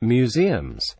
museums.